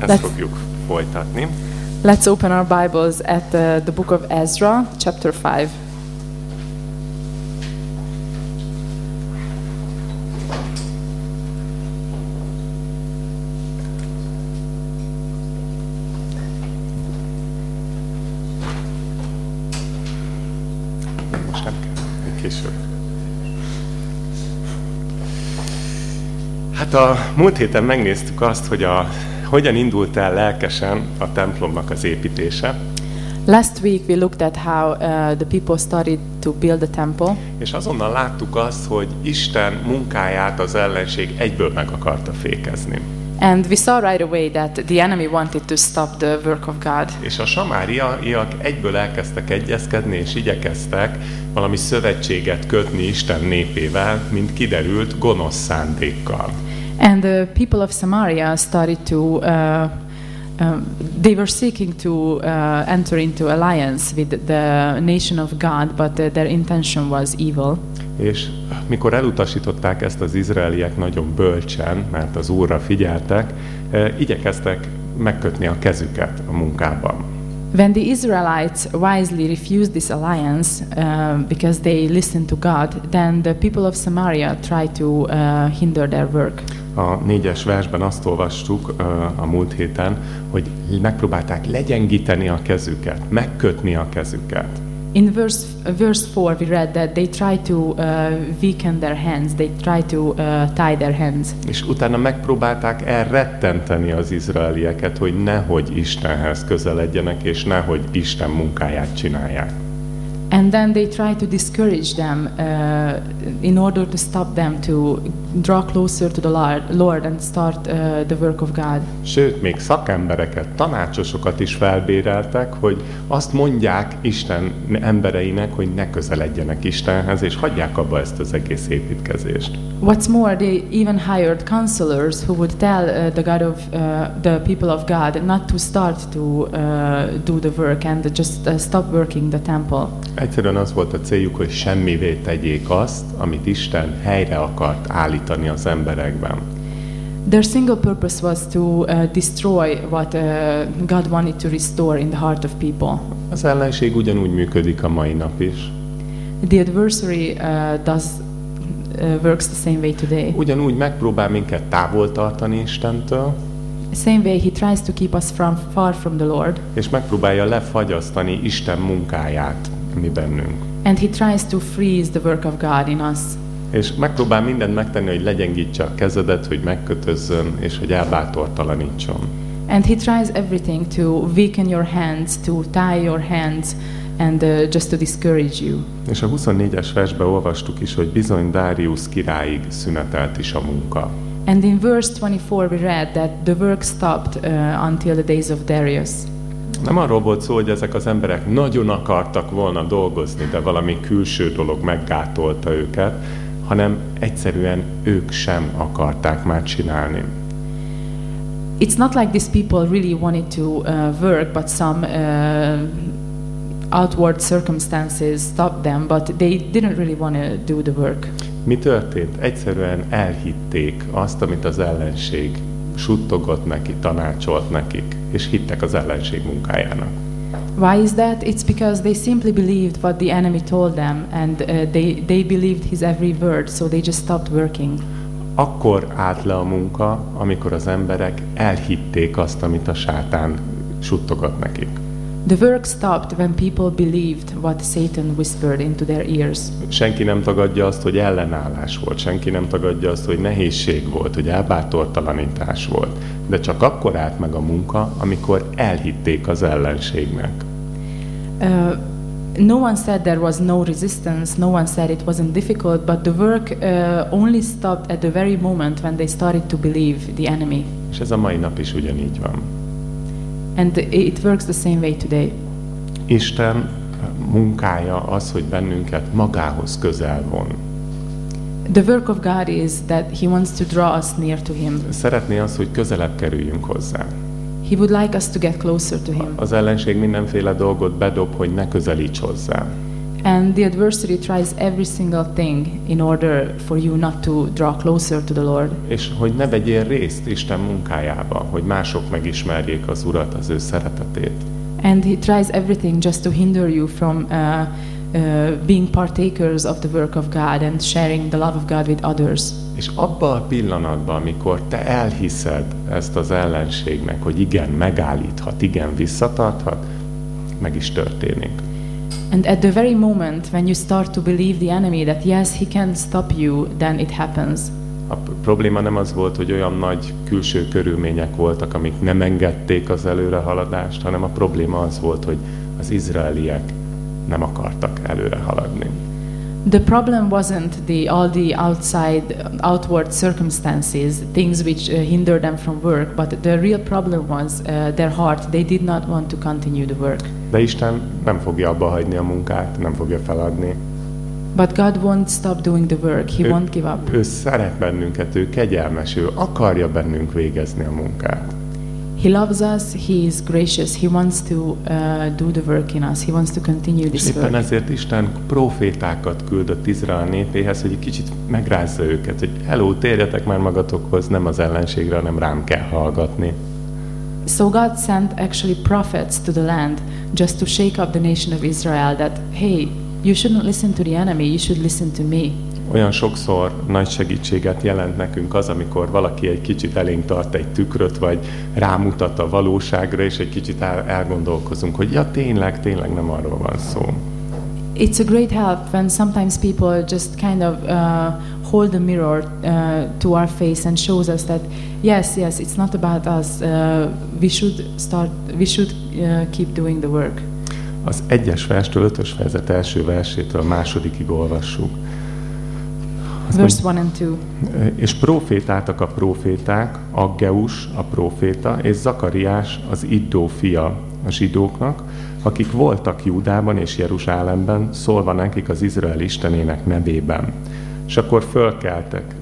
Ezt Let's- fogjuk folytatni. Let's open our Bibles at the, the book of Ezra, chapter 5. Most nem kell, még később. Hát a múlt héten megnéztük azt, hogy a, hogyan indult el lelkesen a templomnak az építése, Last week we looked at how uh, the people started to build the temple, és azonnal láttuk azt, hogy Isten munkáját az ellenség egyből meg akarta fékezni. and we saw right away that the enemy wanted to stop the work of God. És a samáriaiak egyből elkezdtek egyezkedni, és igyekeztek valami szövetséget kötni Isten népével, mint kiderült, gonosz szándékkal. And the people of Samaria started to, uh, um, they were seeking to uh, enter into alliance with the nation of God, but uh, their intention was evil. És mikor elutasították ezt az izraeliek nagyon bölcsen, mert az Úrra figyeltek, eh, igyekeztek megkötni a kezüket a munkában. When the Israelites wisely refused this alliance uh, because they listened to God, then the people of Samaria tried to uh, hinder their work. A négyes versben azt olvastuk a múlt héten, hogy megpróbálták legyengíteni a kezüket, megkötni a kezüket. In verse verse four, we read that they tried to uh, weaken their hands. They tried to uh, tie their hands, És utána megpróbálták elrettenteni az izraelieket, hogy nehogy Istenhez közeledjenek, és nehogy Isten munkáját csinálják. And then they tried to discourage them uh, in order to stop them to draw closer to the Lord, Lord and start uh, the work of God. Sőt, még szakembereket, tanácsosokat is felbéreltek, hogy azt mondják Isten embereinek, hogy ne közeledjenek Istenhez, és hagyják abba ezt az egész építkezést. What's more, they even hired counselors who would tell uh, the God of uh, the people of God not to start to uh, do the work and just uh, stop working the temple. Egyszerűen az volt a céljuk, hogy semmivé tegyék azt, amit Isten helyre akart állítani az emberekben. Their single purpose was to uh, destroy what uh, God wanted to restore in the heart of people. Az ellenség ugyanúgy működik a mai nap is. The adversary uh, does uh, works the same way today. Ugyanúgy megpróbál minket távol tartani Istentől, Same way he tries to keep us from far from the Lord, és megpróbálja lefagyasztani Isten munkáját mi bennünk. and he tries to freeze the work of God in us. És megpróbál mindent megtenni, hogy legyengítse a kezedet, hogy megkötözzön, és hogy elbátortalanítson. And he tries everything to weaken your hands, to tie your hands, and uh, just to discourage you. És a 24-es versben olvastuk is, hogy bizony Darius királyig szünetelt is a munka. And in verse 24, we read that the work stopped uh, until the days of Darius. Nem arról volt szó, hogy ezek az emberek nagyon akartak volna dolgozni, de valami külső dolog meggátolta őket, hanem egyszerűen ők sem akarták már csinálni. It's not like these people really wanted to uh, work, but some uh, outward circumstances stopped them, but they didn't really want to do the work. Mi történt? Egyszerűen elhitték azt, amit az ellenség suttogott neki, tanácsolt nekik, és hittek az ellenség munkájának. Why is that? It's because they simply believed what the enemy told them, and uh, they, they believed his every word, so they just stopped working. Akkor állt le a munka, amikor az emberek elhitték azt, amit a sátán suttogott nekik. The work stopped when people believed what Satan whispered into their ears. Senki nem tagadja azt, hogy ellenállás volt, senki nem tagadja azt, hogy nehézség volt, hogy elbátortalanítás volt. De csak akkor állt meg a munka, amikor elhitték az ellenségnek. Uh, no one said there was no resistance, no one said it wasn't difficult, but the work uh, only stopped at the very moment when they started to believe the enemy. És ez a mai nap is ugyanígy van. And it works the same way today. Isten munkája az, hogy bennünket magához közel von. The work of God is that He wants to draw us near to Him. Szeretné az, hogy közelebb kerüljünk hozzá. He would like us to get closer to Him. Az ellenség mindenféle dolgot bedob, hogy ne közelíts hozzá. And the adversary tries every single thing in order for you not to draw closer to the Lord. És hogy ne vegyél részt Isten munkájába, hogy mások megismerjék az Urat, az ő szeretetét. And he tries everything just to hinder you from uh, uh, being partakers of the work of God and sharing the love of God with others. És abban a pillanatban, amikor te elhiszed ezt az ellenségnek, hogy igen, megállíthat, igen, visszatarthat, meg is történik. And at the very moment when you start to believe the enemy that yes, he can stop you, then it happens. A probléma nem az volt, hogy olyan nagy külső körülmények voltak, amik nem engedték az előrehaladást, hanem a probléma az volt, hogy az izraeliek nem akartak előre haladni. The problem wasn't the all the outside outward circumstances, things which uh, hinder them from work, but the real problem was uh, their heart. They did not want to continue the work. De Isten nem fogja abba hagyni a munkát, nem fogja feladni. But God won't stop doing the work. He Ő- won't give up. Ő szeret bennünket, ő kegyelmes, ő akarja bennünk végezni a munkát. He loves us. He is gracious. He wants to uh, do the work in us. He wants to continue this éppen work. ezért Isten profétákat küldött Izrael népéhez, hogy egy kicsit megrázza őket, hogy hello, térjetek már magatokhoz, nem az ellenségre, hanem rám kell hallgatni. So God sent actually prophets to the land just to shake up the nation of Israel that, hey, you shouldn't listen to the enemy, you should listen to me. Olyan sokszor nagy segítséget jelent nekünk az, amikor valaki egy kicsit elénk tart egy tükröt, vagy rámutat a valóságra, és egy kicsit el, elgondolkozunk, hogy ja, tényleg, tényleg nem arról van szó. It's a great help when sometimes people just kind of uh, hold the mirror uh, to our face and shows us that yes, yes, it's not about us. Uh, we should start. We should uh, keep doing the work. Az egyes verstől ötös fejezet első versétől a másodikig olvassuk. Azt Verse one and two. És profétáltak a proféták, Aggeus a proféta, és Zakariás az Iddó fia a zsidóknak, akik voltak Júdában és Jeruzsálemben, szólva nekik az Izrael Istenének nevében. És akkor fölkeltek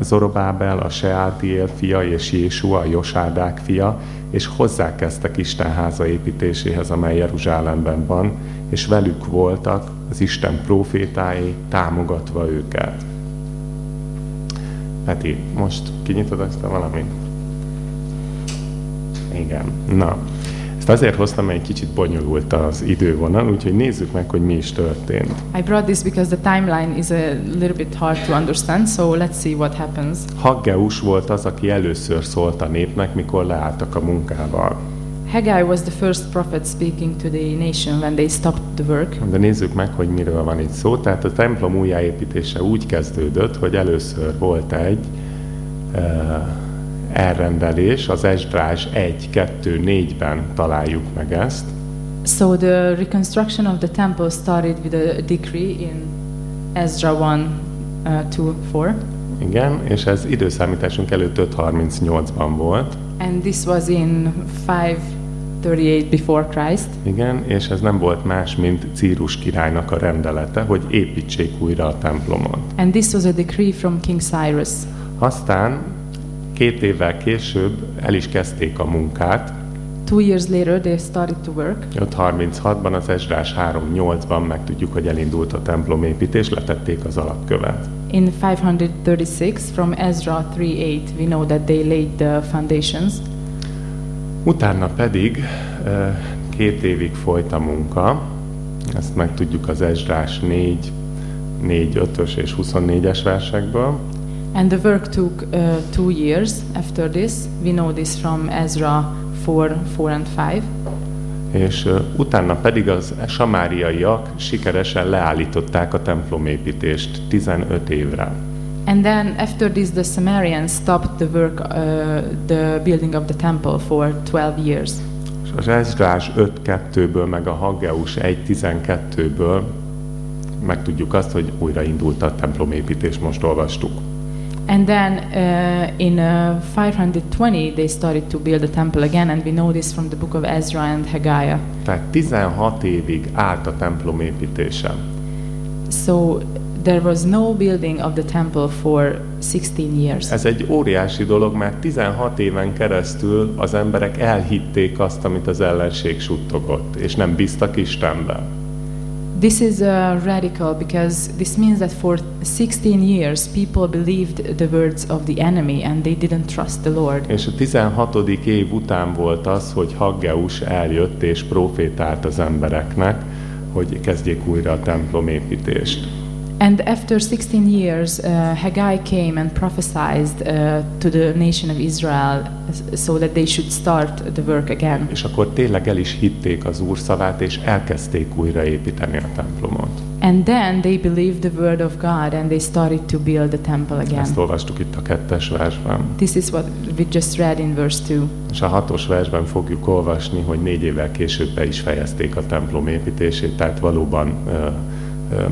Zorobábel, a Seátiél fia, és Jésua, a Josádák fia, és hozzákezdtek Isten háza építéséhez, amely Jeruzsálemben van, és velük voltak az Isten profétái, támogatva őket. Peti, most kinyitod ezt a valamit? Igen. Na, ezt azért hoztam, mert egy kicsit bonyolult az idővonal, úgyhogy nézzük meg, hogy mi is történt. I brought this because the timeline is a little bit hard to understand. So let's see what happens. Haggeus volt az, aki először szólt a népnek, mikor leálltak a munkával. Haggai was the first prophet speaking to the nation when they stopped the work. De nézzük meg, hogy miről van itt szó. Tehát a templom újjáépítése úgy kezdődött, hogy először volt egy uh, elrendelés, az Esdrás 1, 2, 4-ben találjuk meg ezt. So the reconstruction of the temple started with a decree in Ezra 1, uh, 2, 4. Igen, és ez időszámításunk előtt 538-ban volt. And this was in 538 before Christ. Igen, és ez nem volt más, mint Círus királynak a rendelete, hogy építsék újra a templomot. And this was a decree from King Cyrus. Aztán két évvel később el is kezdték a munkát. Two years later, they started to work. 536-ban, az Esdrás 3.8-ban megtudjuk, hogy elindult a templomépítés, letették az alapkövet. In 536, from Ezra 3:8, we know that they laid the foundations. Utána pedig két évig folyt a munka, ezt megtudjuk az Esdrás 4, 4, 5-ös és 24-es versekből. And the work took uh, two years after this. We know this from Ezra 4, 4 and 5. És ö, utána pedig az samáriaiak sikeresen leállították a templomépítést 15 évre. And then after this, the Samaritans stopped the work, uh, the building of the temple for 12 years. És az Esdrás 5.2-ből, meg a Haggeus 1.12-ből megtudjuk azt, hogy újraindult a templomépítés, most olvastuk. And then uh, in uh, 520, they started to build the temple again, and we know this from the book of Ezra and Haggai. Tehát 16 évig állt a templomépítése. So there was no building of the temple for 16 years. Ez egy óriási dolog, mert 16 éven keresztül az emberek elhitték azt, amit az ellenség suttogott, és nem bíztak Istenben. This is uh, radical because this means that for 16 years people believed the words of the enemy and they didn't trust the Lord. És a 16. év után volt az, hogy Haggeus eljött és profétált az embereknek, hogy kezdjék újra a templomépítést. And after 16 years, uh, Haggai came and prophesied uh, to the nation of Israel so that they should start the work again. És akkor tényleg el is hitték az Úr szavát, és elkezdték újraépíteni a templomot. And then they believed the word of God and they started to build the temple again. Ezt olvastuk itt a kettes versben. This is what we just read in verse 2. És a hatos versben fogjuk olvasni, hogy négy évvel később be is fejezték a templom építését, tehát valóban ö,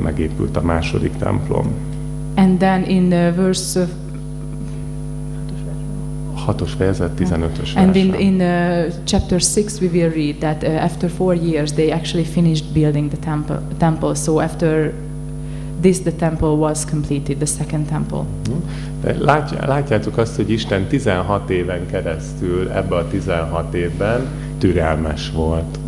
megépült a második templom. And then in uh, verse uh, hatos fejezet 15-ös and in, in uh, chapter 6 we will read that uh, after 4 years they actually finished building the temple temple so after this the temple was completed the second temple De látja- Látjátok azt, hogy Isten 16 éven keresztül, ebbe a 16 évben türelmes volt.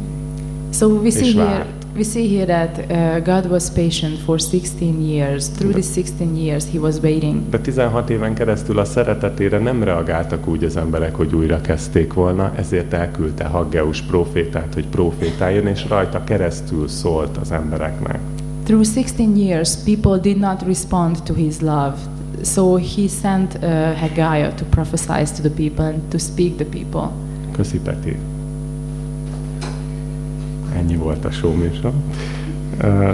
So we see here. We see here that uh, God was patient for 16 years. Through these 16 years, He was waiting. De 16 éven keresztül a szeretetére nem reagáltak úgy az emberek, hogy újra kezdték volna, ezért elküldte Haggeus profétát, hogy profétáljon, és rajta keresztül szólt az embereknek. Through 16 years, people did not respond to His love. So He sent uh, Haggai to prophesy to the people and to speak the people. Köszi, Peti. Ennyi volt a show műsor. Ö,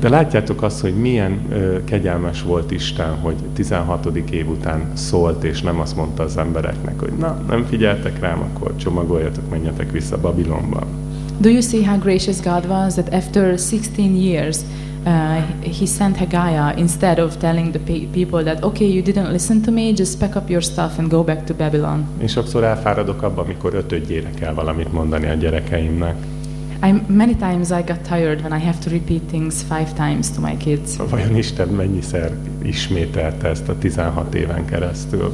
De látjátok azt, hogy milyen kegyelmes volt Isten, hogy 16. év után szólt, és nem azt mondta az embereknek, hogy na, nem figyeltek rám, akkor csomagoljatok, menjetek vissza Babilonba. Do you see how gracious God was that after 16 years, uh, He sent Haggai instead of telling the pe- people that, okay, you didn't listen to me, just pack up your stuff and go back to Babylon. Én sokszor elfáradok abban, amikor ötödjére kell valamit mondani a gyerekeimnek. I, many times I got tired when I have to repeat things five times to my kids. Vajon Isten mennyiszer ismételte ezt a 16 éven keresztül?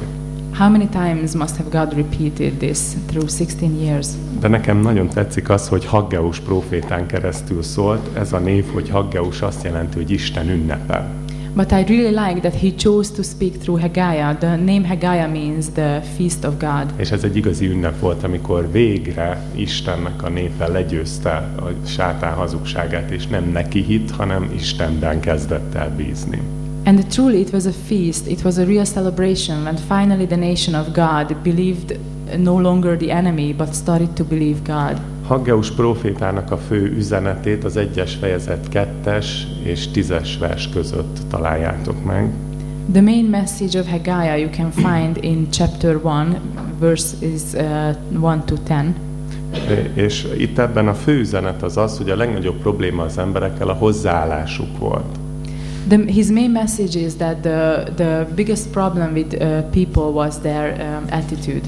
How many times must have God repeated this through 16 years? De nekem nagyon tetszik az, hogy Haggeus profétán keresztül szólt. Ez a név, hogy Haggeus azt jelenti, hogy Isten ünnepe. But I really like that he chose to speak through Haggai. The name Haggai means the feast of God. És ez egy igazi ünnep volt, amikor végre Istennek a népe legyőzte a sátán hazugságát, és nem neki hit, hanem Istenben kezdett el bízni. And truly, it was a feast. It was a real celebration when finally the nation of God believed no longer the enemy, but started to believe God. Haggeus profétának a fő üzenetét az egyes fejezet kettes és tízes vers között találjátok meg. The main message of Haggai you can find in chapter 1, verses uh, 1 to 10. És itt ebben a fő üzenet az az, hogy a legnagyobb probléma az emberekkel a hozzáállásuk volt. The, his main message is that the, the biggest problem with uh, people was their um, attitude.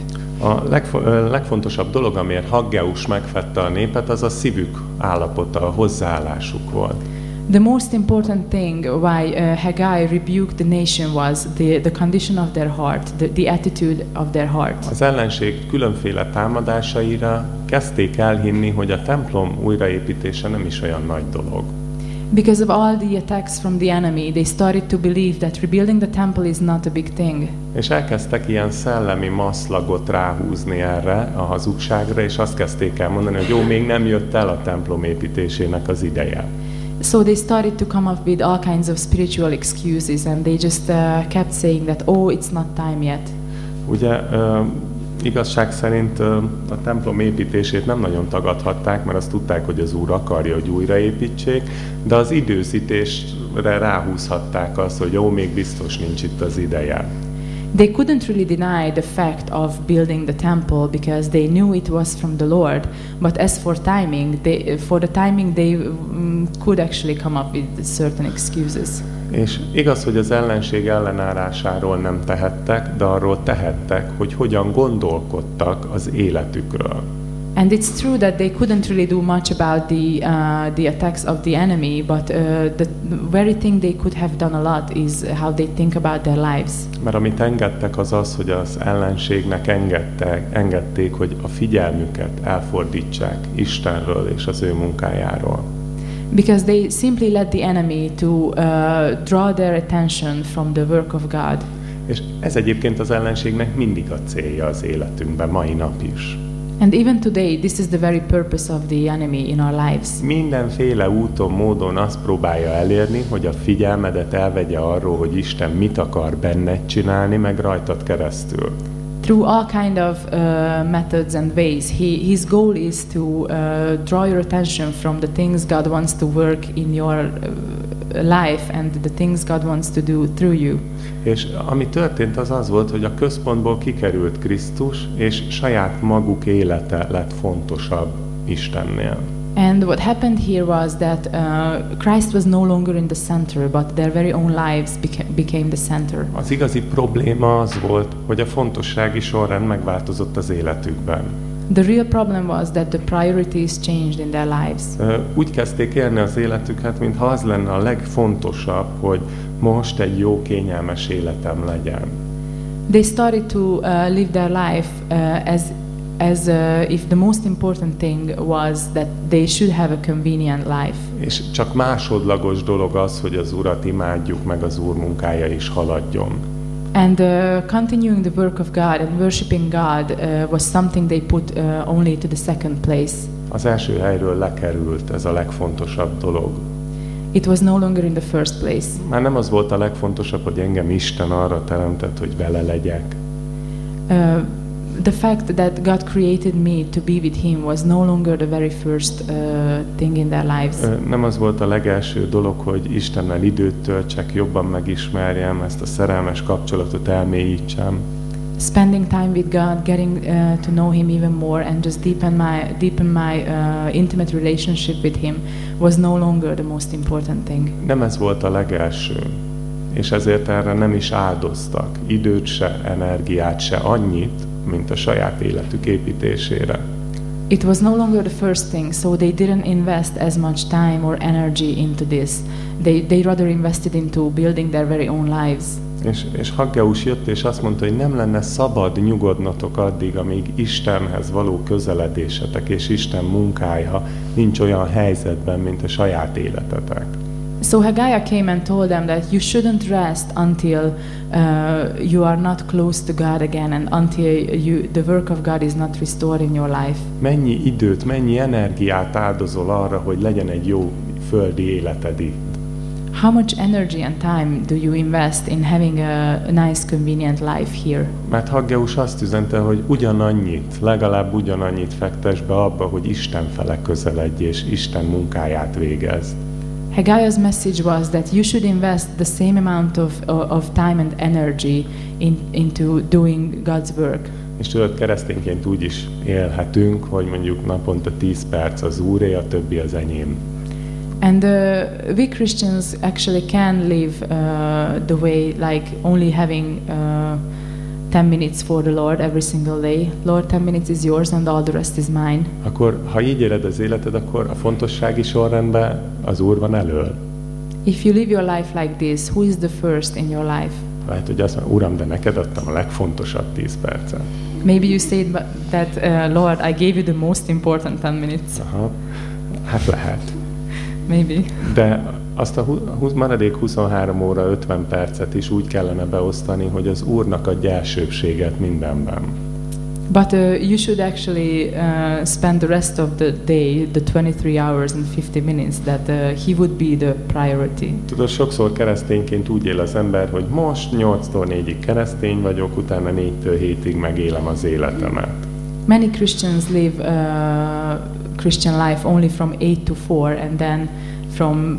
A legfo- legfontosabb dolog, amiért Haggeus megfette a népet, az a szívük állapota, a hozzáállásuk volt. The most important thing why uh, Haggai rebuked the nation was the, the condition of their heart, the, the attitude of their heart. Az ellenség különféle támadásaira kezdték elhinni, hogy a templom újraépítése nem is olyan nagy dolog. Because of all the attacks from the enemy, they started to believe that rebuilding the temple is not a big thing. És elkezdtek ilyen szellemi maszlagot ráhúzni erre a hazugságra, és azt kezdték el mondani, hogy jó, még nem jött el a templom építésének az ideje. So they started to come up with all kinds of spiritual excuses and they just uh, kept saying that, oh, it's not time yet. Ugye ö, igazság szerint a templom építését nem nagyon tagadhatták, mert azt tudták, hogy az Úr akarja, hogy újraépítsék, de az időzítésre ráhúzhatták azt, hogy jó, még biztos nincs itt az ideje. They couldn't really deny the fact of building the temple because they knew it was from the Lord. But as for timing, they, for the timing, they mm, could actually come up with certain excuses. És igaz, hogy az ellenség ellenállásáról nem tehettek, de arról tehettek, hogy hogyan gondolkodtak az életükről. And it's true that they couldn't really do much about the uh, the attacks of the enemy, but uh, the very thing they could have done a lot is how they think about their lives. Mert amit engedtek az az, hogy az ellenségnek engedtek, engedték, hogy a figyelmüket elfordítsák Istenről és az ő munkájáról. Because they simply let the enemy to uh, draw their attention from the work of God. És ez egyébként az ellenségnek mindig a célja az életünkben, mai nap is. And even today, this is the very purpose of the enemy in our lives. Mindenféle úton, módon azt próbálja elérni, hogy a figyelmedet elvegye arról, hogy Isten mit akar benned csinálni, meg rajtad keresztül. Through all kind of uh, methods and ways, he, his goal is to uh, draw your attention from the things God wants to work in your uh, life and the things God wants to do through you. És ami történt az az volt, hogy a központból kikerült Krisztus, és saját maguk élete lett fontosabb Istennél. And what happened here was that uh, Christ was no longer in the center, but their very own lives beca- became the center. Az igazi probléma az volt, hogy a fontossági sorrend megváltozott az életükben. The real problem was that the priorities changed in their lives. Ö, Úgy kezdték élni az életüket, mintha az lenne a legfontosabb, hogy most egy jó, kényelmes életem legyen. They started to uh, live their life uh, as as uh, if the most important thing was that they should have a convenient life. És csak másodlagos dolog az, hogy az Urat imádjuk, meg az Úr munkája is haladjon. And uh, continuing the work of God and worshiping God uh, was something they put uh, only to the second place. Az első helyről lekerült ez a legfontosabb dolog. It was no longer in the first place. Már nem az volt a legfontosabb, hogy engem Isten arra teremtett, hogy vele legyek. Uh, the fact that God created me to be with Him was no longer the very first uh, thing in their lives. Nem az volt a legelső dolog, hogy Istennel időt töltsek, jobban megismerjem, ezt a szerelmes kapcsolatot elmélyítsem. Spending time with God, getting uh, to know Him even more, and just deepen my deepen my uh, intimate relationship with Him was no longer the most important thing. Nem ez volt a legelső. És ezért erre nem is áldoztak időt se, energiát se, annyit, mint a saját életük építésére. It was no longer the first thing, so they didn't invest as much time or energy into this. They they rather invested into building their very own lives. És, és Haggeus jött, és azt mondta, hogy nem lenne szabad nyugodnotok addig, amíg Istenhez való közeledésetek és Isten munkája nincs olyan helyzetben, mint a saját életetek. So Haggai came and told them that you shouldn't rest until uh, you are not close to God again and until you, the work of God is not restored in your life. Mennyi időt, mennyi energiát áldozol arra, hogy legyen egy jó földi életed itt? How much energy and time do you invest in having a, nice, convenient life here? Mert Haggeus azt üzente, hogy ugyanannyit, legalább ugyanannyit fektes be abba, hogy Isten fele közeledj és Isten munkáját végezd. Haggai's message was that you should invest the same amount of, of time and energy in, into doing God's work. És tudod, keresztényként úgy is élhetünk, hogy mondjuk naponta 10 perc az úré, a többi az enyém. And uh, we Christians actually can live uh, the way like only having uh, 10 minutes for the Lord every single day. Lord, 10 minutes is yours and all the rest is mine. Akkor, ha így éled az életed, akkor a fontossági sorrendben az Úr van elől. If you live your life like this, who is the first in your life? Lehet, hogy azt mondja, Uram, de neked adtam a legfontosabb 10 percet. Maybe you said that, uh, Lord, I gave you the most important 10 minutes. Aha. Hát lehet. Maybe. De azt a maradék 23 óra 50 percet is úgy kellene beosztani, hogy az Úrnak adja elsőbséget mindenben. But uh, you should actually uh, spend the rest of the day, the 23 hours and 50 minutes, that uh, He would be the priority. Tudod, sokszor keresztényként úgy él az ember, hogy most 8-tól 4-ig keresztény vagyok, utána 4-től 7-ig megélem az életemet. Many Christians live uh, Christian life only from 8 to 4, and then from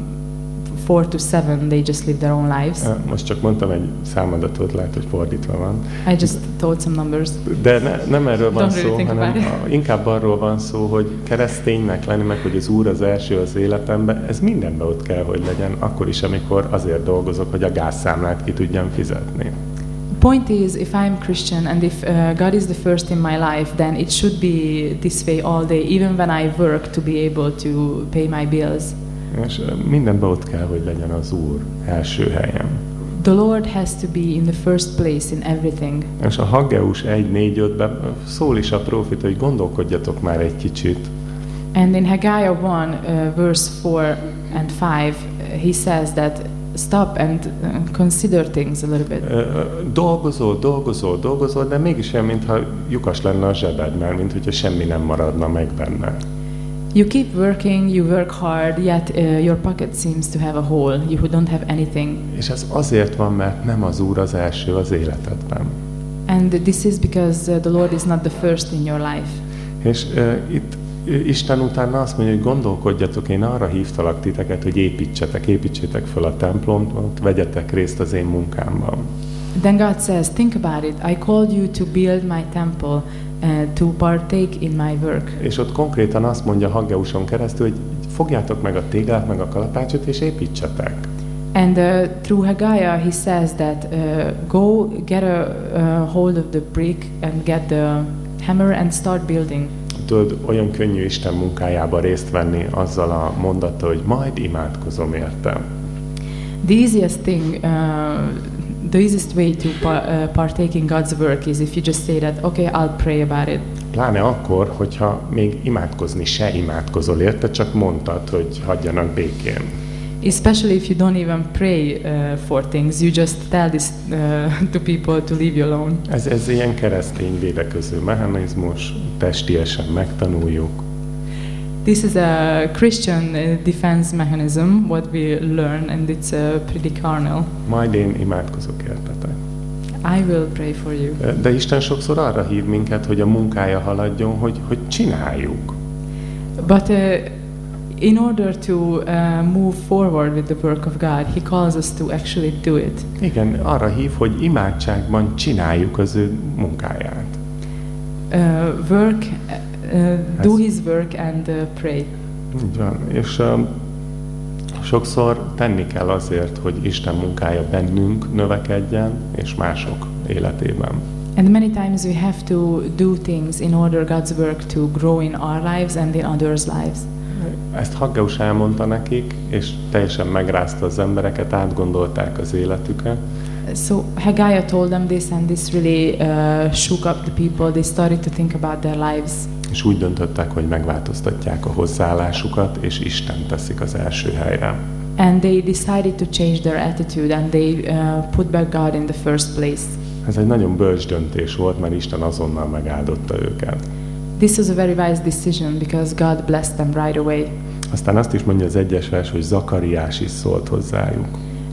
4 to 7 they just live their own lives. Most csak mondtam egy számadatot, lehet, hogy fordítva van. I just told some numbers. De ne, nem erről van Don't really szó, think hanem about it. a, inkább arról van szó, hogy kereszténynek lenni, meg hogy az Úr az első az életemben, ez mindenben ott kell, hogy legyen, akkor is, amikor azért dolgozok, hogy a gázszámlát ki tudjam fizetni. Point is, if I'm Christian and if uh, God is the first in my life, then it should be this way all day, even when I work, to be able to pay my bills. És ö, mindenben ott kell, hogy legyen az Úr első helyen. The Lord has to be in the first place in everything. És a Haggeus 1.4.5-ben szól is a profit, hogy gondolkodjatok már egy kicsit, And in Haggai 1, uh, verse 4, and 5, uh, he says that stop and uh, consider things a little bit. Dolgozol, dolgozol, dolgozol, de mégis olyan, mintha lyukas lenne a zsebed, mert mint hogyha semmi nem maradna meg benne. You keep working, you work hard, yet uh, your pocket seems to have a hole. You don't have anything. És ez azért van, mert nem az Úr az első az életedben. And this is because uh, the Lord is not the first in your life. És uh, itt Isten utána azt mondja, hogy gondolkodjatok, én arra hívtalak titeket, hogy építsetek, építsétek fel a templomot, vegyetek részt az én munkámban. Then God says, Think about it. I called you to build my temple, uh, to partake in my work. És ott konkrétan azt mondja Haggeuson keresztül, hogy fogjátok meg a téglát, meg a kalapácsot, és építsetek. And uh, through Haggai, he says that uh, go get a uh, hold of the brick and get the hammer and start building. Tudod, olyan könnyű Isten munkájába részt venni azzal a mondattal, hogy majd imádkozom értem. The easiest thing, uh, the easiest way to pa- uh, partake in God's work is if you just say that, okay, I'll pray about it. Pláne akkor, hogyha még imádkozni se imádkozol érte, csak mondtad, hogy hagyjanak békén. Especially if you don't even pray uh, for things, you just tell this uh, to people to leave you alone. Ez, ez ilyen keresztény védekező mechanizmus, testiesen megtanuljuk, This is a Christian uh, defense mechanism, what we learn, and it's uh, pretty carnal. majd én imádkozok értetek. I will pray for you. De Isten sokszor arra hív minket, hogy a munkája haladjon, hogy, hogy csináljuk. But uh, in order to uh, move forward with the work of God, He calls us to actually do it. Igen, arra hív, hogy imádságban csináljuk az ő munkáját. Uh, work, uh, do. His work and uh, pray. Így van. És um, sokszor tenni kell azért, hogy Isten munkája bennünk növekedjen, és mások életében. And many times we have to do things in order God's work to grow in our lives and in others' lives. Ezt Haggeus elmondta nekik, és teljesen megrázta az embereket, átgondolták az életüket, So Haggai told them this, and this really uh, shook up the people. They started to think about their lives. és úgy döntöttek, hogy megváltoztatják a hozzáállásukat, és Isten teszik az első helyre. And they decided to change their attitude and they uh, put back God in the first place. Ez egy nagyon bölcs döntés volt, mert Isten azonnal megáldotta őket. This was a very wise decision because God blessed them right away. Aztán azt is mondja az egyes vers, hogy Zakariás is szólt hozzájuk.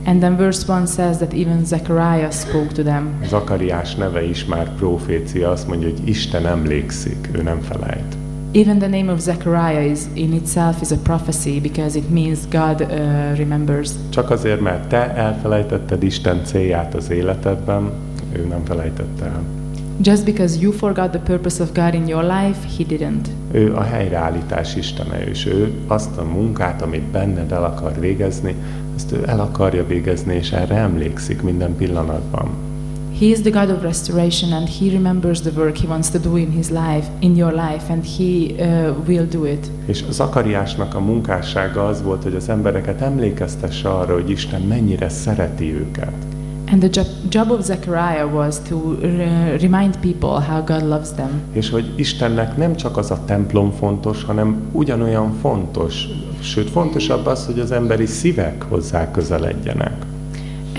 And then verse 1 says that even Zechariah spoke to them. Zakariás neve is már profécia, azt mondja, hogy Isten emlékszik, ő nem felejt. Even the name of Zechariah is in itself is a prophecy because it means God uh, remembers. Csak azért, mert te elfelejtetted Isten célját az életedben, ő nem felejtette el. Just because you forgot the purpose of God in your life, He didn't. Ő a helyreállítás Istene, és ő azt a munkát, amit benned el akar végezni, azt ő el akarja végezni, és erre emlékszik minden pillanatban. He is the God of restoration and He remembers the work He wants to do in His life, in your life, and He uh, will do it. És Zakariásnak a munkássága az volt, hogy az embereket emlékeztesse arra, hogy Isten mennyire szereti őket. And the job, of Zechariah was to remind people how God loves them. És hogy Istennek nem csak az a templom fontos, hanem ugyanolyan fontos, sőt fontosabb az, hogy az emberi szívek hozzá közeledjenek.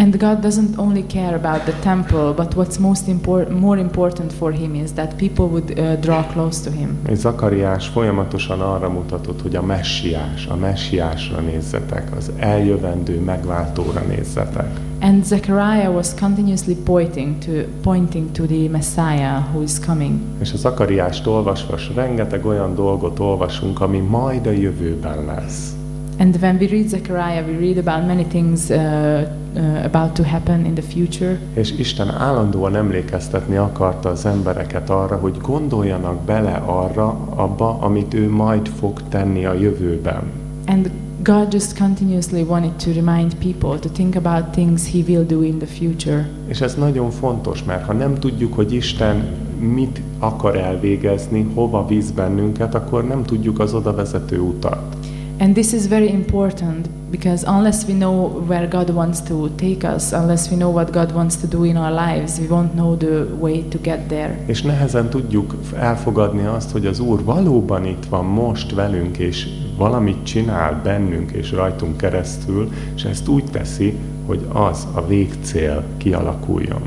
And God doesn't only care about the temple, but what's most import, more important for Him is that people would uh, draw close to Him. És Zakariás folyamatosan arra mutatott, hogy a messiás, a messiásra nézzetek, az eljövendő megváltóra nézzetek. And Zechariah was continuously pointing to, pointing to the Messiah who is coming. És a Zakariást olvasva, rengeteg olyan dolgot olvasunk, ami majd a jövőben lesz. And when we read Zechariah, we read about many things uh, uh, about to happen in the future. És Isten állandóan emlékeztetni akarta az embereket arra, hogy gondoljanak bele arra, abba, amit ő majd fog tenni a jövőben. And God just continuously wanted to remind people to think about things He will do in the future. És ez nagyon fontos, mert ha nem tudjuk, hogy Isten mit akar elvégezni, hova víz bennünket, akkor nem tudjuk az oda vezető utat. And this is very important because unless we know where God wants to take us, unless we know what God wants to do in our lives, we won't know the way to get there. És nehezen tudjuk elfogadni azt, hogy az Úr valóban itt van most velünk, és valamit csinál bennünk és rajtunk keresztül, és ezt úgy teszi, hogy az a végcél kialakuljon.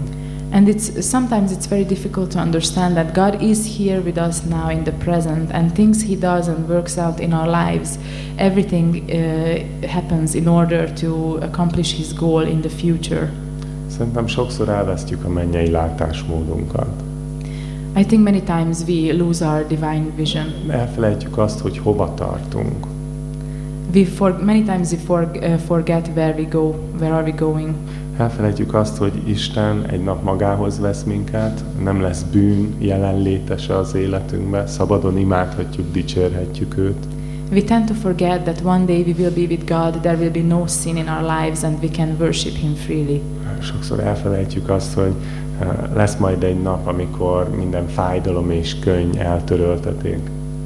And it's sometimes it's very difficult to understand that God is here with us now in the present, and things He does and works out in our lives, everything uh, happens in order to accomplish His goal in the future. Szerintem sokszor elvesztjük a mennyei látásmódunkat. I think many times we lose our divine vision. Elfelejtjük azt, hogy hova tartunk. We for, many times we for, uh, forget where we go, where are we going. Elfelejtjük azt, hogy Isten egy nap magához vesz minket, nem lesz bűn jelenlétese az életünkbe, szabadon imádhatjuk, dicsérhetjük őt. We tend to forget that one day we will be with God, there will be no sin in our lives, and we can worship Him freely. Sokszor elfelejtjük azt, hogy eh, lesz majd egy nap, amikor minden fájdalom és könny eltöröltetik.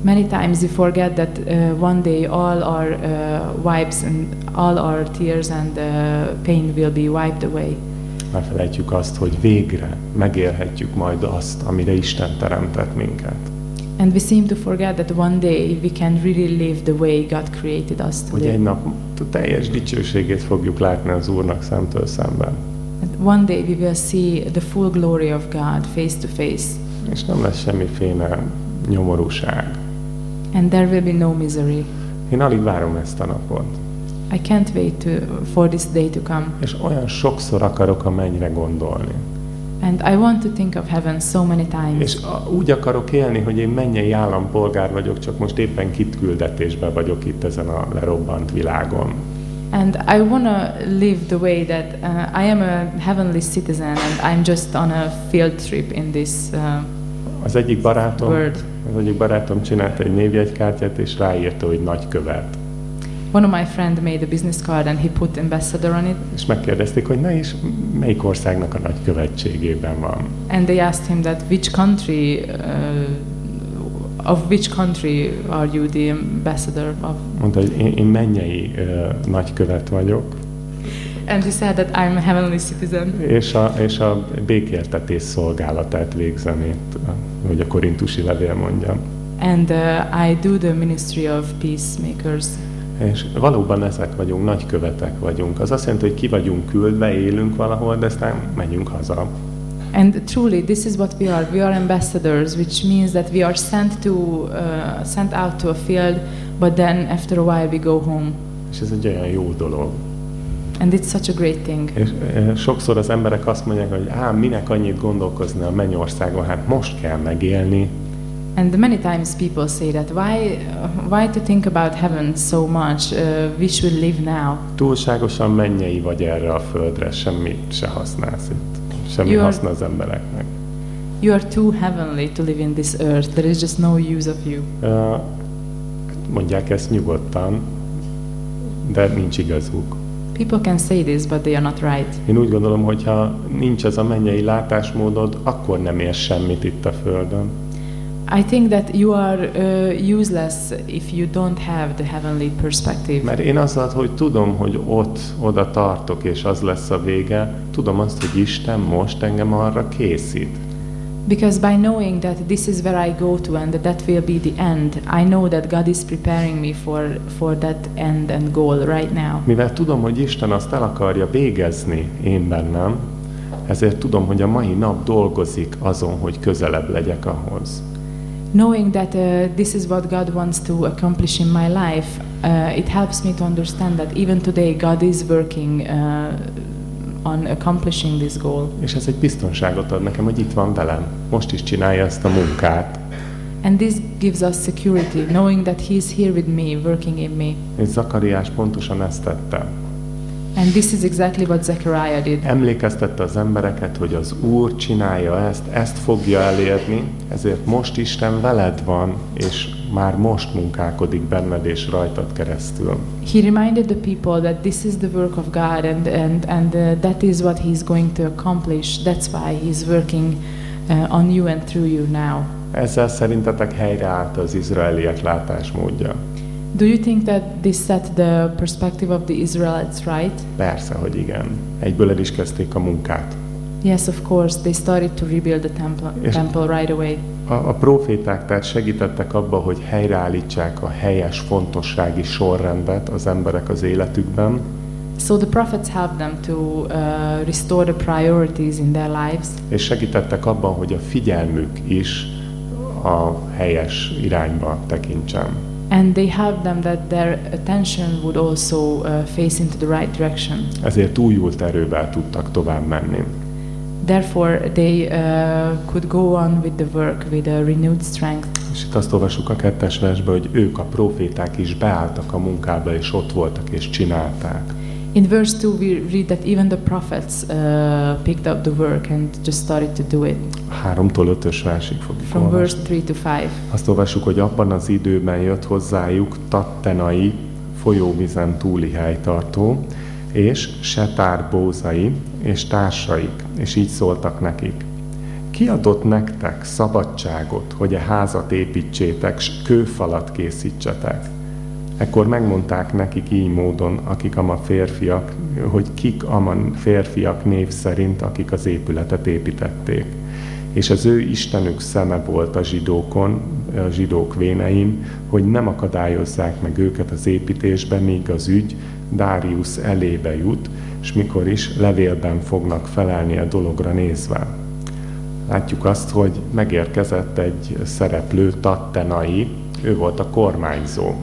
Many times we forget that uh, one day all our uh, wipes and all our tears and uh, pain will be wiped away. Elfelejtjük azt, hogy végre megélhetjük majd azt, amire Isten teremtett minket. And we seem to forget that one day we can really live the way God created us to Hogy egy live. nap a teljes dicsőségét fogjuk látni az Úrnak szemtől szemben. And one day we will see the full glory of God face to face. És nem lesz semmiféle nyomorúság. And there will be no misery. Én alig várom ezt a napot. I can't wait to, for this day to come. És olyan sokszor akarok a mennyre gondolni. And I want to think of heaven so many times. És a- úgy akarok élni, hogy én mennyei állampolgár vagyok, csak most éppen kitküldetésben vagyok itt ezen a lerobbant világon. And I want to live the way that uh, I am a heavenly citizen and I'm just on a field trip in this uh, Az egyik barátom, world. Az egyik barátom csinált egy névjegykártyát, és ráírta, hogy nagykövet. One of my friend made a business card and he put ambassador on it. És megkérdezték, hogy na és melyik országnak a nagykövetségében van. And they asked him that which country, uh, of which country are you the ambassador of? Mondta, hogy én, én mennyei ö, nagykövet vagyok, And he said that I'm a heavenly citizen. és a, és a békéltetés szolgálatát végzem itt, hogy a korintusi levél mondja. And uh, I do the ministry of peacemakers. És valóban ezek vagyunk, nagykövetek vagyunk. Az azt jelenti, hogy ki vagyunk küldve, élünk valahol, de aztán megyünk haza. And truly, this is what we are. We are ambassadors, which means that we are sent to, uh, sent out to a field, but then after a while we go home. És ez egy olyan jó dolog. And it's such a great thing. És e, sokszor az emberek azt mondják, hogy á, minek annyit gondolkozni a mennyországon, hát most kell megélni. And many times people say that why, uh, why to think about heaven so much? Uh, we should live now. Túlságosan mennyei vagy erre a földre, semmit se használsz itt. Semmi You're- haszna az embereknek. You are too heavenly to live in this earth. There is just no use of you. Ö, Mondják ezt nyugodtan, de nincs igazuk. People can say this, but they are not right. Én úgy gondolom, hogy ha nincs az a mennyei látásmódod, akkor nem érsz semmit itt a Földön. I think that you are uh, useless if you don't have the heavenly perspective. Mert én azzal, hogy tudom, hogy ott, oda tartok, és az lesz a vége, tudom azt, hogy Isten most engem arra készít. Because by knowing that this is where I go to and that that will be the end, I know that God is preparing me for, for that end and goal right now. Mivel tudom, hogy Isten azt el akarja végezni én bennem, ezért tudom, hogy a mai nap dolgozik azon, hogy közelebb legyek ahhoz. Knowing that uh, this is what God wants to accomplish in my life, uh, it helps me to understand that even today God is working uh, on accomplishing this goal. És ez egy biztonságot ad nekem, hogy itt van velem. Most is csinálja ezt a munkát. And this gives us security, knowing that He is here with me, working in me. És Zakariás pontosan ezt tette. And this is exactly what Zechariah did. Emlékeztette az embereket, hogy az Úr csinálja ezt, ezt fogja elérni, ezért most Isten veled van, és már most munkálkodik benned és rajtad keresztül. He reminded the people that this is the work of God and, and, and uh, that is what He's going to accomplish. That's why He's working uh, on you and through you now. Ezzel szerintetek helyreállt az izraeliek látásmódja. Do you think that this set the perspective of the Israelites right? Persze, hogy igen. Egyből el is kezdték a munkát. Yes, of course. They started to rebuild the temple, temple right away. A, a proféták tehát segítettek abba, hogy helyreállítsák a helyes fontossági sorrendet az emberek az életükben, So the prophets helped them to uh, restore the priorities in their lives, és segítettek abban, hogy a figyelmük is a helyes irányba tekintsen. And they helped them that their attention would also uh, face into the right direction. Ezért újult erővel tudtak tovább menni. Therefore, they uh, could go on with the work with a renewed strength. És itt azt olvasjuk a kettes versben, hogy ők a proféták is beálltak a munkába, és ott voltak, és csinálták. In verse 2, we read that even the prophets uh, picked up the work and just started to do it. Háromtól ötös versig fogjuk From olvasni. verse 3 to 5. Azt olvassuk, hogy abban az időben jött hozzájuk Tattenai, folyóvizen túli helytartó, és Setár bózai, és társaik, és így szóltak nekik. Ki adott nektek szabadságot, hogy a házat építsétek, s kőfalat készítsetek? Ekkor megmondták nekik így módon, akik ama férfiak, hogy kik ama férfiak név szerint, akik az épületet építették. És az ő Istenük szeme volt a zsidókon, a zsidók vénein, hogy nem akadályozzák meg őket az építésben, míg az ügy Dárius elébe jut, és mikor is levélben fognak felelni a dologra nézve. Látjuk azt, hogy megérkezett egy szereplő, Tattenai, ő volt a kormányzó.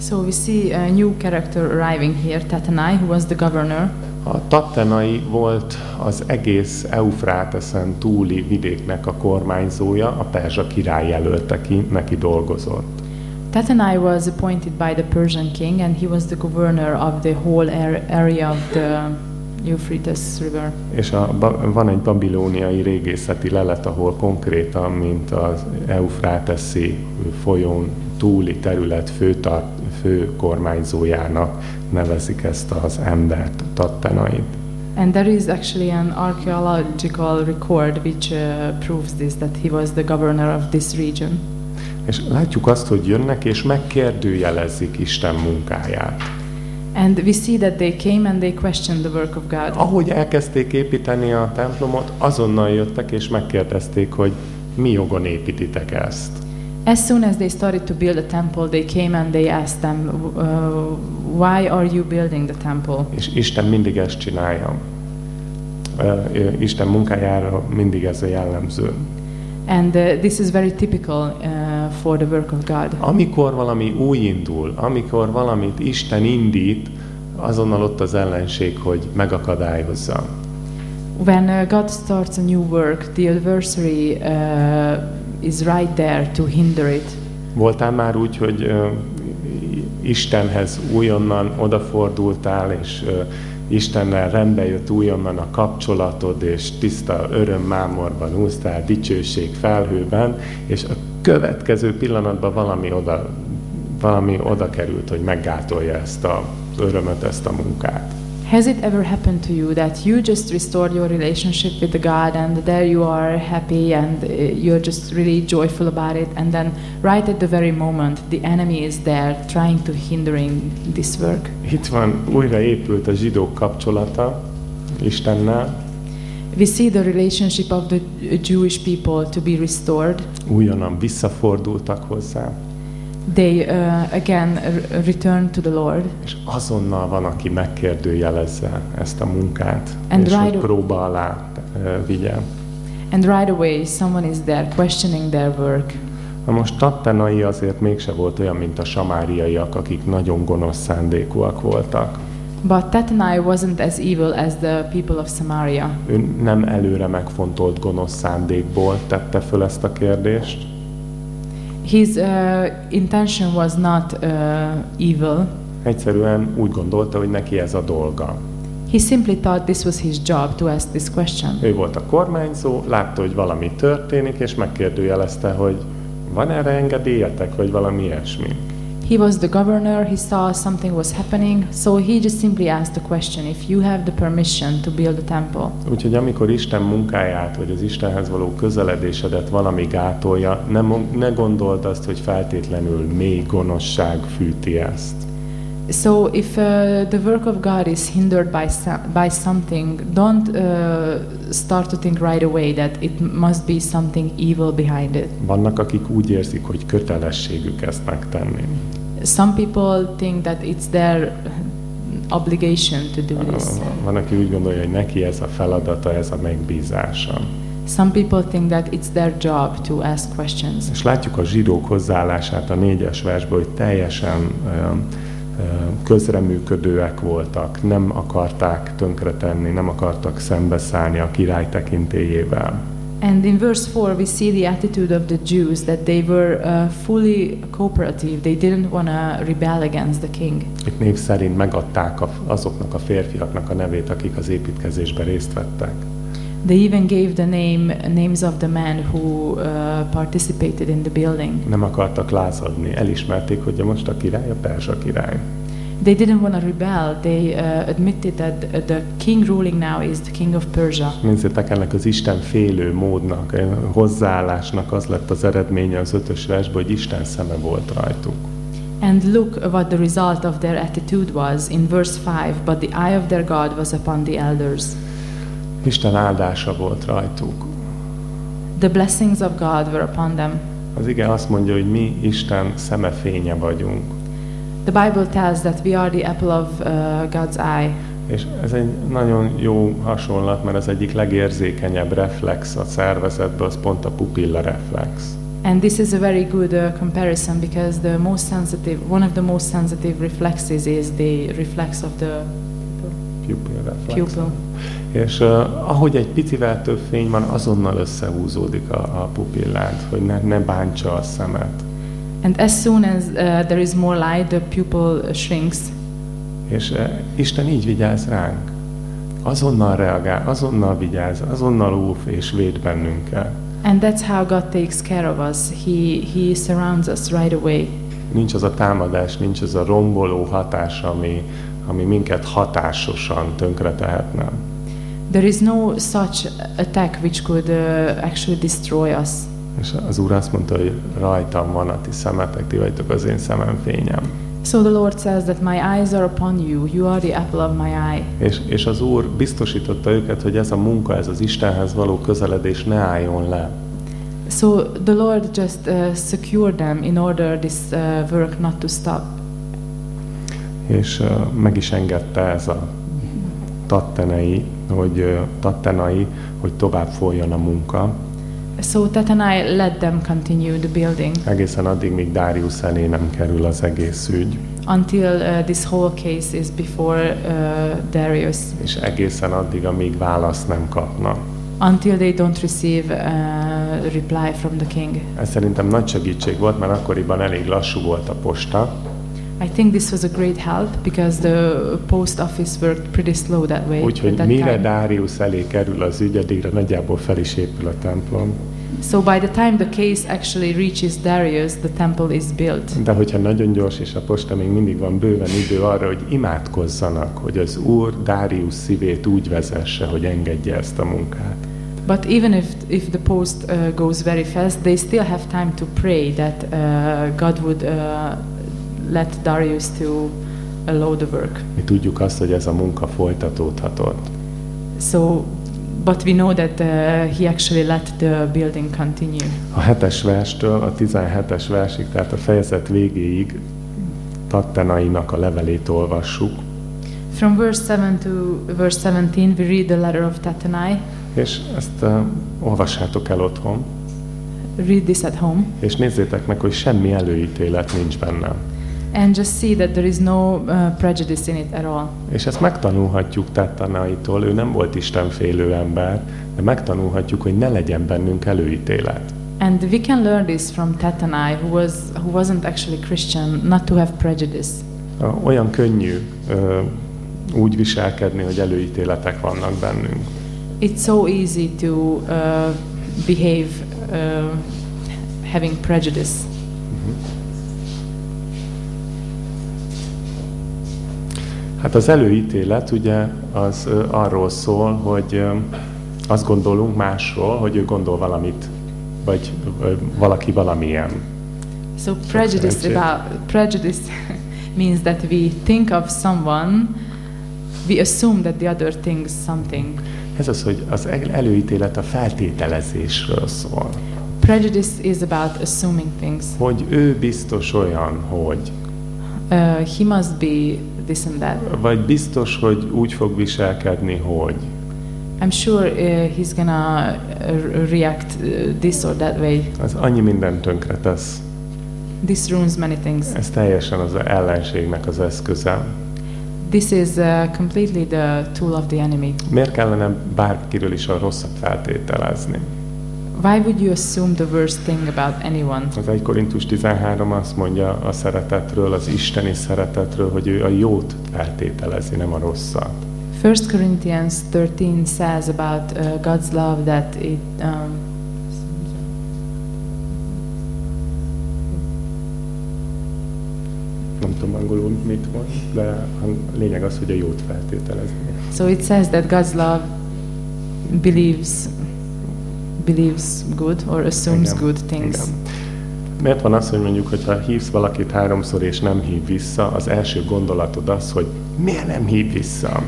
So we see a new character arriving here, Tatanai, who was the governor. A Tattenai volt az egész Eufráteszen túli vidéknek a kormányzója, a perzsa király jelölte ki, neki dolgozott. Tatanai was appointed by the Persian king, and he was the governor of the whole ar- area of the Euphrates River. És a, van egy babilóniai régészeti lelet, ahol konkrétan, mint az Eufráteszi folyón túli terület főtart, fő kormányzójának nevezik ezt az embert, Tattenait. And there is actually an archaeological record which uh, proves this that he was the governor of this region. És látjuk azt, hogy jönnek és megkérdőjelezik Isten munkáját. And we see that they came and they questioned the work of God. Ahogy elkezdték építeni a templomot, azonnal jöttek és megkérdezték, hogy mi jogon építitek ezt. As soon as they started to build a temple, they came and they asked them, uh, "Why are you building the temple?" És Isten mindig ezt csinálja. Ö, Isten munkájára mindig ez a jellemző. And uh, this is very typical uh, for the work of God. Amikor valami új indul, amikor valamit Isten indít, azonnal ott az ellenség, hogy megakadályozza. When uh, God starts a new work, the adversary uh, is right there to hinder it. Voltál már úgy, hogy ö, Istenhez újonnan odafordultál, és ö, Istennel rendbe jött újonnan a kapcsolatod, és tiszta öröm mámorban úsztál, dicsőség felhőben, és a következő pillanatban valami oda, valami oda került, hogy meggátolja ezt a örömöt, ezt a munkát. Has it ever happened to you that you just restored your relationship with God and there you are happy and uh, you're just really joyful about it and then right at the very moment the enemy is there trying to hindering this work? Itt van, újra épült a zsidók kapcsolata Istennel, We see the relationship of the Jewish people to be restored. újonnan visszafordultak hozzá, They uh, again return to the Lord és azonnal van, aki megkérdőjelezze ezt a munkát, And és hogy right- próba alá ö, vigye. and right away someone is there questioning their work. Na most Tattenai azért mégse volt olyan, mint a samáriaiak, akik nagyon gonosz szándékúak voltak. But Tatanai wasn't as evil as the people of Samaria. Ő nem előre megfontolt gonosz szándékból tette föl ezt a kérdést, His uh, intention was not uh, evil. egyszerűen úgy gondolta, hogy neki ez a dolga. He simply thought this was his job to ask this question. Ő volt a kormányzó, látta, hogy valami történik, és megkérdőjelezte, hogy van erre engedélyetek, vagy valami ilyesmi. He was the governor, he saw something was happening, so he just simply asked the question if you have the permission to build a temple. Úgyhogy amikor Isten munkáját, vagy az Istenhez való közeledésedet valami gátolja, ne, ne gondold azt, hogy feltétlenül mély gonoszság fűti ezt. So if uh, the work of God is hindered by so- by something, don't uh, start to think right away that it must be something evil behind it. Vannak, akik úgy érzik, hogy kötelességük ezt megtenni. Some people think that it's their obligation to do this. Van, aki úgy gondolja, hogy neki ez a feladata, ez a megbízása. Some people think that it's their job to ask questions. És látjuk a zsidók hozzáállását a négyes versből, hogy teljesen közreműködőek voltak, nem akarták tönkretenni, nem akartak szembeszállni a király tekintélyével. And in verse 4, we see the attitude of the Jews that they were uh, fully cooperative. They didn't want to rebel against the king. Itt név szerint megadták a, azoknak a férfiaknak a nevét, akik az építkezésben részt vettek. They even gave the name names of the men who uh, participated in the building. Nem akartak lázadni, elismerték, hogy most a király a Perzsa király. They didn't want to rebel. They uh, admitted that the king ruling now is the king of Persia. Nézzétek, ennek az Isten félő módnak, eh, hozzáállásnak az lett az eredménye az ötös versben, hogy Isten szeme volt rajtuk. And look what the result of their attitude was in verse 5 but the eye of their God was upon the elders. Isten áldása volt rajtuk. The blessings of God were upon them. Az ige azt mondja, hogy mi Isten szemefénye vagyunk. The Bible tells that we are the apple of uh, God's eye. És ez egy nagyon jó hasonlat, mert az egyik legérzékenyebb reflex a szervezetben, az pont a pupilla reflex. And this is a very good uh, comparison because the most sensitive, one of the most sensitive reflexes is the reflex of the Pupil reflex. pupil. És uh, ahogy egy picivel több fény van, azonnal összehúzódik a, a pupillád, hogy ne, ne bántsa a szemet. And as soon as uh, there is more light, the pupil shrinks. És uh, Isten így vigyáz ránk. Azonnal reagál, azonnal vigyáz, azonnal óv és véd bennünket. And that's how God takes care of us. He, he surrounds us right away. Nincs az a támadás, nincs az a romboló hatás, ami, ami minket hatásosan tönkretehetne. There is no such attack which could uh, actually destroy us. És az Úr azt mondta, hogy rajtam van a ti szemetek, ti vagytok az én szemem fényem. So the Lord says that my eyes are upon you. You are the apple of my eye. És, és az Úr biztosította őket, hogy ez a munka, ez az Istenhez való közeledés ne álljon le. So the Lord just uh, secured them in order this uh, work not to stop. És uh, meg is engedte ez a tattenei, hogy uh, tattenai, hogy tovább folyjon a munka, So Tatanai let them continue the building egészen addig, míg Darius elé nem kerül az egész ügy, until uh, this whole case is before uh, Darius, és egészen addig, amíg választ nem kapnak. until they don't receive uh, reply from the king. Ez szerintem nagy segítség volt, mert akkoriban elég lassú volt a posta, I think this was a great help because the post office worked pretty slow that way úgyhogy that mire time. Darius elé kerül az ügy, addigra nagyjából fel is épül a templom. So by the time the case actually reaches Darius, the temple is built. De hogyha nagyon gyors és a posta még mindig van bőven idő arra, hogy imádkozzanak, hogy az Úr Darius szívét úgy vezesse, hogy engedje ezt a munkát. But even if, if the post uh, goes very fast, they still have time to pray that uh, God would uh, let Darius to allow the work. Mi tudjuk azt, hogy ez a munka folytatódhatott. So, but we know that uh, he actually let the building continue. A hetes verstől a 17-es versig, tehát a fejezet végéig Tattenainak a levelét olvassuk, From verse 7 to verse 17, we read the letter of Tatanai. és ezt uh, olvassátok el otthon, Read this at home és nézzétek meg, hogy semmi előítélet nincs benne. And just see that there is no uh, prejudice in it at all. És ezt megtanulhatjuk Tattanaitól, ő nem volt istenfélő ember, de megtanulhatjuk, hogy ne legyen bennünk előítélet. And we can learn this from Tatanai, who was who wasn't actually Christian, not to have prejudice. Olyan könnyű ö, úgy viselkedni, hogy előítéletek vannak bennünk. It's so easy to uh, behave uh, having prejudice. Hát az előítélet ugye az arról szól, hogy azt gondolunk másról, hogy ő gondol valamit, vagy valaki valamilyen. So prejudice about prejudice means that we think of someone, we assume that the other thinks something. Ez az, hogy az el- előítélet a feltételezésről szól. Prejudice is about assuming things. Hogy ő biztos olyan, hogy, Uh, he must be this and that. vagy biztos, hogy úgy fog viselkedni, hogy. I'm sure uh, he's gonna uh, react uh, this or that way. Az annyi mindent tönkre tesz. This ruins many things. Ez teljesen az ellenségnek az eszköze. This is uh, completely the tool of the enemy. Miért kellene bárkiről is a rosszat feltételezni? Why would you assume the worst thing about anyone? Az 1 Korintus 13 azt mondja a szeretetről, az isteni szeretetről, hogy ő a jót feltételezi, nem a rosszat. 1 Corinthians 13 says about uh, God's love that it um, Nem tudom angolul mit mond, de a lényeg az, hogy a jót feltételezni. so it says that God's love believes believes good or assumes Igen, good things. igen. Miért van az, hogy mondjuk, hogyha hívsz valakit háromszor és nem hív vissza, az első gondolatod az, hogy miért nem hív vissza?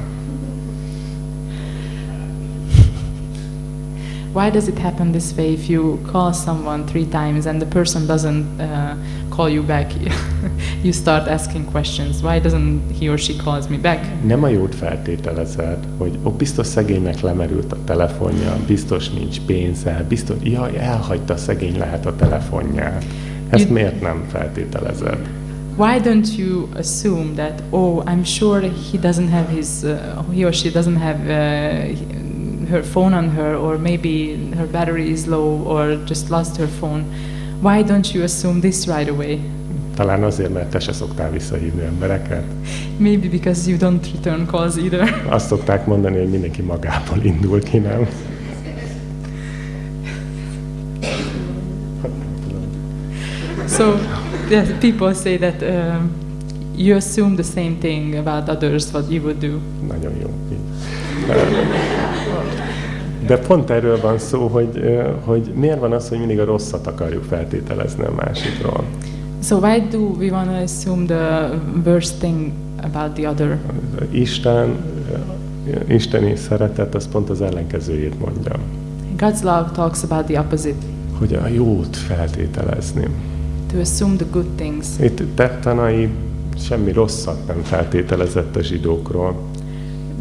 Why does it happen this way if you call someone three times and the person doesn't uh, call you back? you start asking questions. Why doesn't he or she calls me back? Nem a jót feltételezed, hogy ó, biztos szegénynek lemerült a telefonja, biztos nincs pénze, biztos, jaj, elhagyta szegény lehet a telefonját. Ezt You- miért nem feltételezed? Why don't you assume that? Oh, I'm sure he doesn't have his, uh, he or she doesn't have uh, her phone on her, or maybe her battery is low, or just lost her phone. Why don't you assume this right away? Talán azért, mert te se szoktál visszahívni embereket. Maybe because you don't return calls either. Azt szokták mondani, hogy mindenki magából indul ki, nem? so, yes, people say that um, you assume the same thing about others what you would do. Nagyon jó. De pont erről van szó, hogy, hogy miért van az, hogy mindig a rosszat akarjuk feltételezni a másikról. So why do we want to assume the worst thing about the other? Isten, isteni szeretet, az pont az ellenkezőjét mondja. God's love talks about the opposite. Hogy a jót feltételezni. To assume the good things. Itt tettanai semmi rosszat nem feltételezett a zsidókról.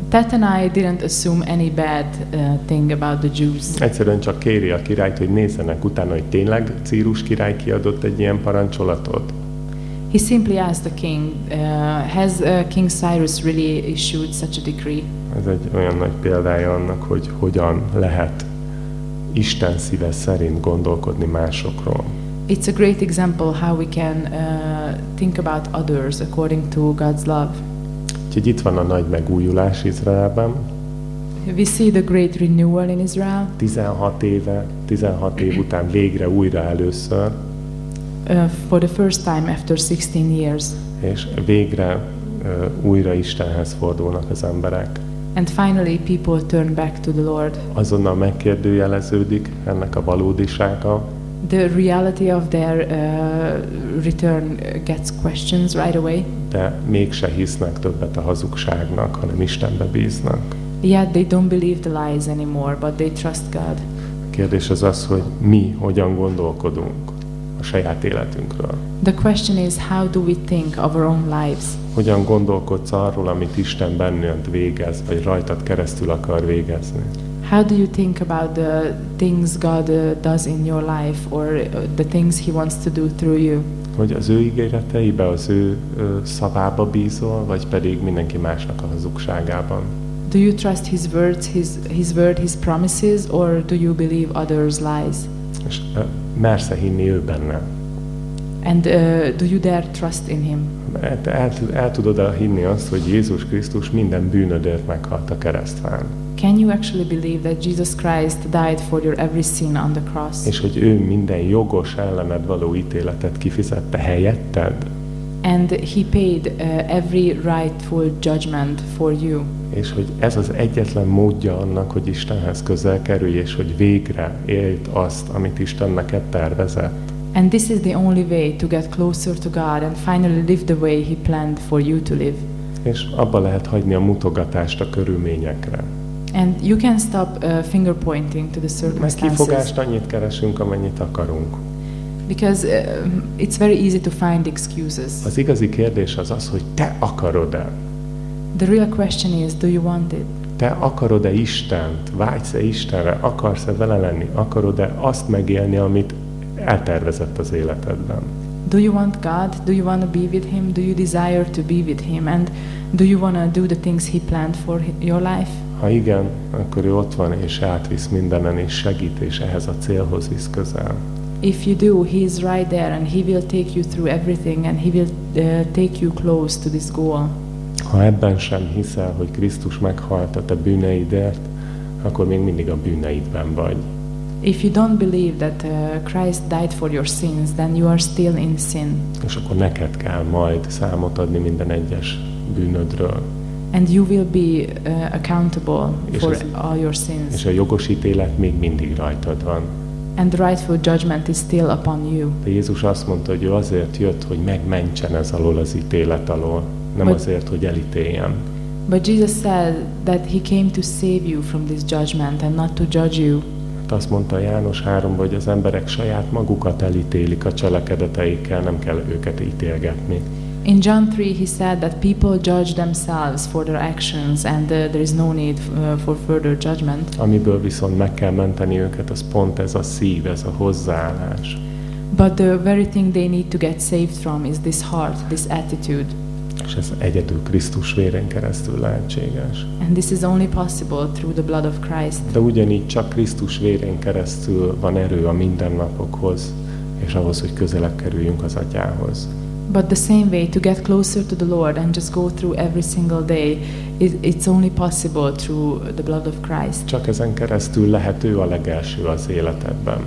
Tet and I didn't assume any bad uh, thing about the Jews. Egyszerűen csak kéri a királyt, hogy nézzenek utána, hogy tényleg Círus király kiadott egy ilyen parancsolatot. He simply asked the king, uh, Has uh, King Cyrus really issued such a decree? Ez egy olyan nagy példája annak, hogy hogyan lehet Isten szíve szerint gondolkodni másokról. It's a great example how we can uh, think about others according to God's love. Úgyhogy itt van a nagy megújulás Izraelben. We see the great renewal in Israel. 16 éve, 16 év után végre újra először, Uh, for the first time after 16 years. és végre uh, újra Istenhez fordulnak az emberek. And finally, people turn back to the Lord. Azonnal megkérdőjeleződik ennek a valódisága, The reality of their uh, return gets questions right away. de mégse hisznek többet a hazugságnak, hanem Istenbe bíznak. Yet they don't believe the lies anymore, but they trust God. A kérdés az az, hogy mi hogyan gondolkodunk a saját életünkről. The question is, how do we think of our own lives? Hogyan gondolkodsz arról, amit Isten benned végez, vagy rajtad keresztül akar végezni? How do you think about the things God uh, does in your life or uh, the things He wants to do through you? Hogy az ő ígéreteibe, az ő szavába bízol, vagy pedig mindenki másnak a hazugságában? Do you trust His words, His, His word, His promises, or do you believe others' lies? És ö, mersz-e hinni ő benne? And uh, do you dare trust in Him? El, el, el tudod-e hinni azt, hogy Jézus Krisztus minden bűnödért meghalt a keresztfán? Can you actually believe that Jesus Christ died for your every sin on the cross? És hogy ő minden jogos ellened való ítéletet kifizette helyetted? and he paid uh, every rightful judgment for you. És hogy ez az egyetlen módja annak, hogy Istenhez közel kerülj, és hogy végre éld azt, amit Isten neked tervezett. And this is the only way to get closer to God and finally live the way he planned for you to live. És abba lehet hagyni a mutogatást a körülményekre. And you can stop uh, finger pointing to the Mert circumstances kifogást annyit keresünk, amennyit akarunk. because uh, it's very easy to find excuses. Az igazi kérdés az az, hogy te akarod-e? The real question is, do you want it? Te akarod-e Istent? Vágysz-e Istenre? Akarsz-e vele lenni? Akarod-e azt megélni, amit eltervezett az életedben? Do you want God? Do you want to be with Him? Do you desire to be with Him? And do you want to do the things He planned for your life? Ha igen, akkor ő ott van és átvisz mindenen és segít, és ehhez a célhoz visz közel. If you do, He is right there and He will take you through everything and He will uh, take you close to this goal. Ha ebben sem hiszel, hogy Krisztus meghalt a te bűneidért, akkor még mindig a bűneidben vagy. If you don't believe that uh, Christ died for your sins, then you are still in sin. És akkor neked kell majd számot adni minden egyes bűnödről. And you will be uh, accountable És for ez- all your sins. És a jogos ítélet még mindig rajtad van. And the rightful judgment is still upon you. De Jézus azt mondta, hogy ő azért jött, hogy megmentsen ez alól az ítélet alól, nem Hogy- azért, hogy elítéljen. But Jesus said that he came to save you from this judgment and not to judge you. Hát azt mondta János 3 hogy az emberek saját magukat elítélik a cselekedeteikkel, nem kell őket ítélgetni. In John 3, he said that people judge themselves for their actions and uh, there is no need uh, for further judgment. Amiből viszont meg kell menteni őket, az pont ez a szív, ez a hozzáállás. But the very thing they need to get saved from is this heart, this attitude. És ez egyedül Krisztus vérén keresztül lehetséges. And this is only possible through the blood of Christ. De ugyanígy csak Krisztus vérén keresztül van erő a mindennapokhoz, és ahhoz, hogy közelebb kerüljünk az atyához. But the same way, to get closer to the Lord and just go through every single day, it, it's only possible through the blood of Christ. Csak ezen keresztül lehet ő a legelső az életedben.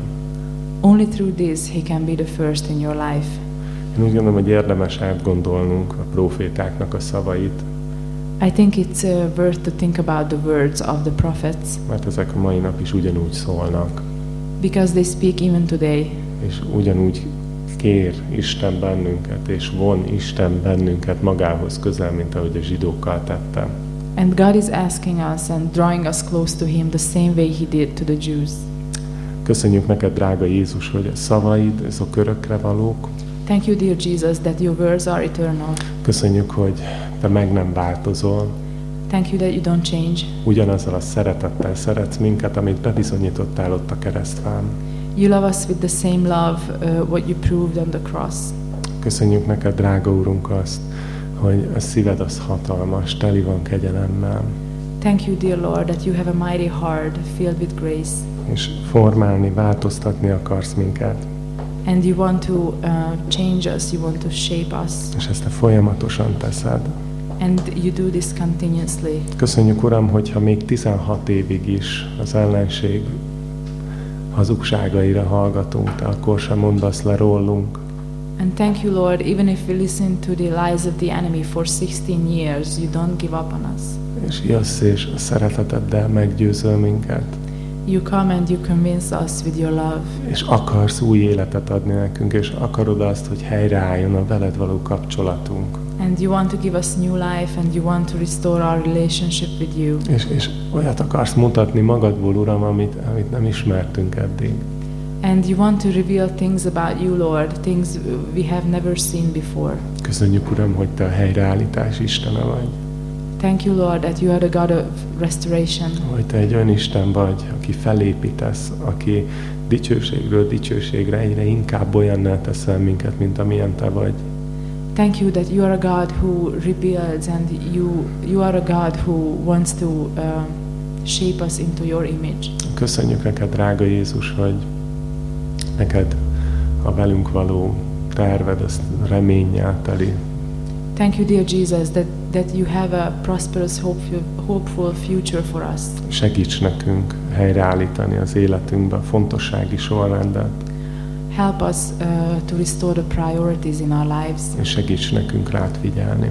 Only through this, He can be the first in your life. Én úgy gondolom, hogy érdemes átgondolnunk a profétáknak a szavait, I think it's uh, worth to think about the words of the prophets mert ezek a mai nap is ugyanúgy szólnak, because they speak even today. és ugyanúgy kér Isten bennünket, és von Isten bennünket magához közel, mint ahogy a zsidókkal tette. And God is asking us and drawing us close to Him the same way He did to the Jews. Köszönjük neked, drága Jézus, hogy a szavaid, azok örökre valók. Thank you, dear Jesus, that your words are eternal. Köszönjük, hogy te meg nem változol, Thank you that you don't change. ugyanazzal a szeretettel szeretsz minket, amit bebizonyítottál ott a keresztfán. You love us with the same love uh, what you proved on the cross. Köszönjük neked, drága Úrunk, azt, hogy a szíved az hatalmas, teli van kegyelemmel, Thank you, dear Lord, that you have a mighty heart filled with grace. és formálni, változtatni akarsz minket, And you want to uh, change us, you want to shape us. és ezt te folyamatosan teszed. And you do this continuously. Köszönjük, Uram, hogyha még 16 évig is az ellenség hazugságaira hallgatunk, te akkor sem mondasz le rólunk. And thank you, Lord, even if we listen to the lies of the enemy for 16 years, you don't give up on us. És jössz és a szereteteddel meggyőzöl minket, You come and you convince us with your love. és akarsz új életet adni nekünk, és akarod azt, hogy helyreálljon a veled való kapcsolatunk. And you want to give us new life and you want to restore our relationship with you. És, és olyat akarsz mutatni magadból, Uram, amit, amit nem ismertünk eddig. And you want to reveal things about you, Lord, things we have never seen before. Köszönjük, Uram, hogy Te a helyreállítás Istene vagy. Thank you, Lord, that you are the God of restoration. Hogy Te egy olyan Isten vagy, aki felépítesz, aki dicsőségről dicsőségre egyre inkább olyanná teszel minket, mint amilyen Te vagy. Thank you that you are a God who rebuilds and you, you are a God who wants to uh, shape us into your image. Köszönjük neked, drága Jézus, hogy neked a velünk való terved, azt reménnyel teli. Thank you, dear Jesus, that, that you have a prosperous, hopeful, hopeful future for us. Segíts nekünk helyreállítani az életünkbe a fontossági sorrendet, Help us uh, to restore the priorities in our lives és segíts nekünk rád figyelni,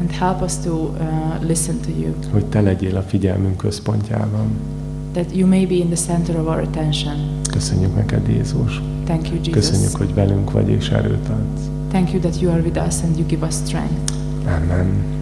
and help us to uh, listen to you, hogy te legyél a figyelmünk központjában. that you may be in the center of our attention. Köszönjük neked, Jézus. Thank you, Jesus. Köszönjük, hogy velünk vagy és erőt adsz. Thank you that you are with us and you give us strength. Amen.